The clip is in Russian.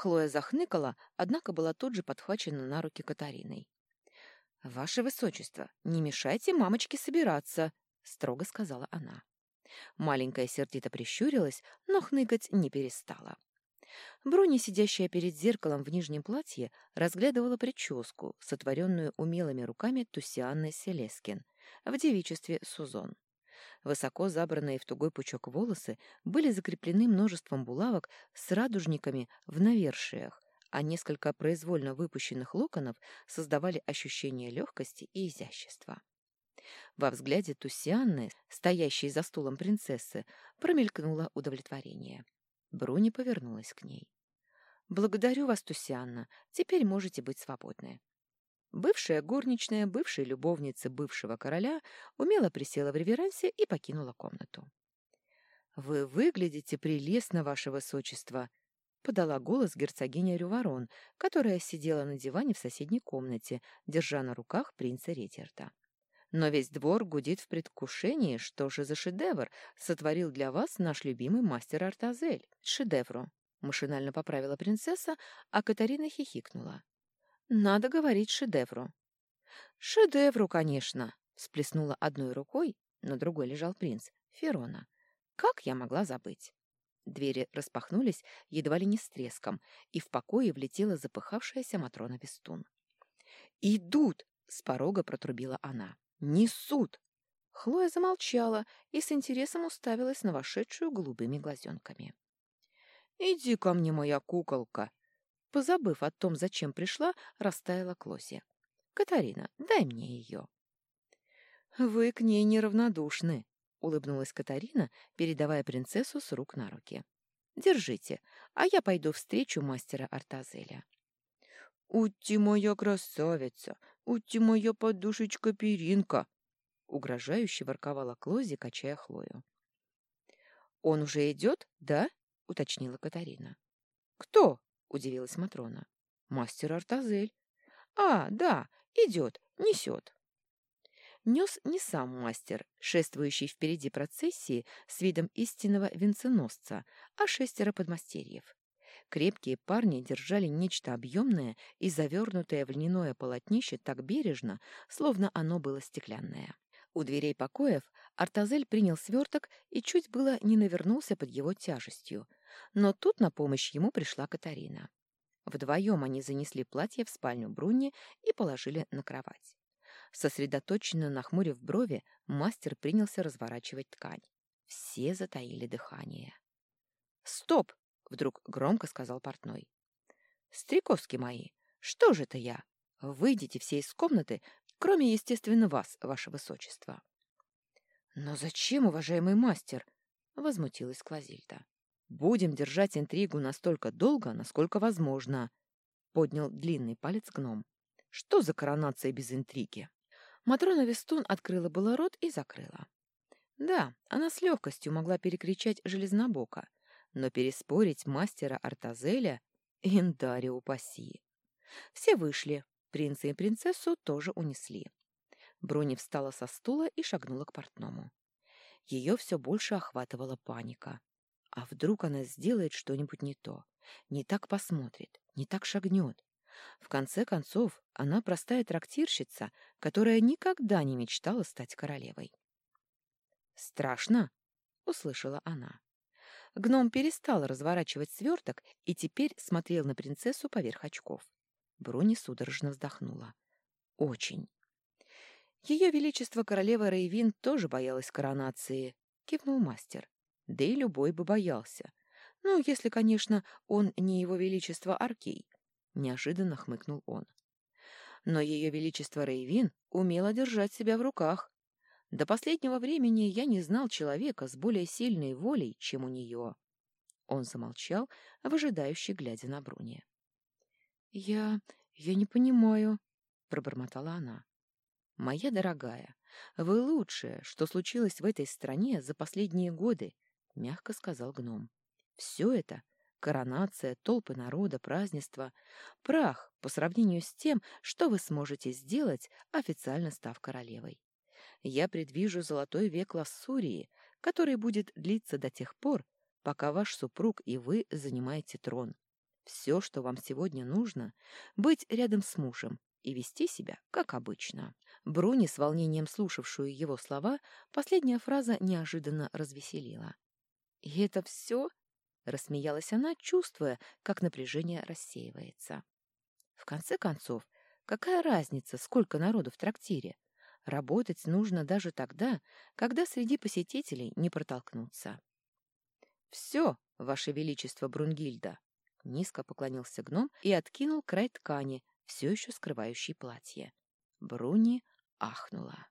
Хлоя захныкала, однако была тут же подхвачена на руки Катариной. «Ваше высочество, не мешайте мамочке собираться», — строго сказала она. Маленькая сердито прищурилась, но хныкать не перестала. Бруни, сидящая перед зеркалом в нижнем платье, разглядывала прическу, сотворенную умелыми руками Тусианны Селескин, в девичестве Сузон. Высоко забранные в тугой пучок волосы были закреплены множеством булавок с радужниками в навершиях, а несколько произвольно выпущенных локонов создавали ощущение легкости и изящества. Во взгляде Тусианны, стоящей за стулом принцессы, промелькнуло удовлетворение. Бруни повернулась к ней. «Благодарю вас, Тусианна. Теперь можете быть свободны». Бывшая горничная, бывшая любовница бывшего короля умело присела в реверансе и покинула комнату. «Вы выглядите прелестно, ваше высочество», — подала голос герцогиня Рюворон, которая сидела на диване в соседней комнате, держа на руках принца Реттерта. «Но весь двор гудит в предвкушении, что же за шедевр сотворил для вас наш любимый мастер Артазель. Шедевру», — машинально поправила принцесса, а Катарина хихикнула. Надо говорить шедевру. Шедевру, конечно, всплеснула одной рукой, на другой лежал принц, Ферона. Как я могла забыть? Двери распахнулись едва ли не с треском, и в покое влетела запыхавшаяся Матрона Вестун. «Идут!» — с порога протрубила она. «Несут!» Хлоя замолчала и с интересом уставилась на вошедшую голубыми глазенками. «Иди ко мне, моя куколка!» Позабыв о том, зачем пришла, растаяла Клоси. «Катарина, дай мне ее». «Вы к ней неравнодушны», — улыбнулась Катарина, передавая принцессу с рук на руки. «Держите, а я пойду встречу мастера Артазеля». «Ути моя красавица! Ути моя подушечка-перинка!» — угрожающе ворковала Клози, качая Хлою. «Он уже идет, да?» — уточнила Катарина. «Кто?» Удивилась Матрона. Мастер Артазель. А, да, идет, несет. Нес не сам мастер, шествующий впереди процессии с видом истинного венценосца, а шестеро подмастерьев. Крепкие парни держали нечто объемное и завернутое в льняное полотнище так бережно, словно оно было стеклянное. У дверей покоев Артазель принял сверток и чуть было не навернулся под его тяжестью, но тут на помощь ему пришла Катарина. Вдвоем они занесли платье в спальню Бруни и положили на кровать. Сосредоточенно нахмурив брови, мастер принялся разворачивать ткань. Все затаили дыхание. «Стоп!» — вдруг громко сказал портной. «Стриковски мои, что же это я? Выйдите все из комнаты, кроме, естественно, вас, ваше высочество». «Но зачем, уважаемый мастер?» — возмутилась Клазильда. «Будем держать интригу настолько долго, насколько возможно», — поднял длинный палец гном. «Что за коронация без интриги?» Матрона Вестун открыла было рот и закрыла. Да, она с легкостью могла перекричать Железнобока, но переспорить мастера Артазеля — яндаре упаси. Все вышли, принца и принцессу тоже унесли. Бруни встала со стула и шагнула к портному. Ее все больше охватывала паника. А вдруг она сделает что-нибудь не то, не так посмотрит, не так шагнет? В конце концов, она простая трактирщица, которая никогда не мечтала стать королевой. «Страшно?» — услышала она. Гном перестал разворачивать сверток и теперь смотрел на принцессу поверх очков. Бруни судорожно вздохнула. «Очень». Ее Величество королева Рейвин тоже боялась коронации, кивнул мастер. Да и любой бы боялся. Ну, если, конечно, он не его величество Аркей. Неожиданно хмыкнул он. Но ее величество Рейвин умело держать себя в руках. До последнего времени я не знал человека с более сильной волей, чем у нее. Он замолчал, выжидающий, глядя на Бруни. «Я... я не понимаю», — пробормотала она. «Моя дорогая, вы лучшее, что случилось в этой стране за последние годы, — мягко сказал гном. «Все это — коронация, толпы народа, празднества — прах по сравнению с тем, что вы сможете сделать, официально став королевой. Я предвижу золотой век Лассурии, который будет длиться до тех пор, пока ваш супруг и вы занимаете трон. Все, что вам сегодня нужно, быть рядом с мужем и вести себя, как обычно. Бруни, с волнением слушавшую его слова, последняя фраза неожиданно развеселила. «И это все?» — рассмеялась она, чувствуя, как напряжение рассеивается. «В конце концов, какая разница, сколько народу в трактире? Работать нужно даже тогда, когда среди посетителей не протолкнуться». «Все, Ваше Величество Брунгильда!» Низко поклонился гном и откинул край ткани, все еще скрывающей платье. Бруни ахнула.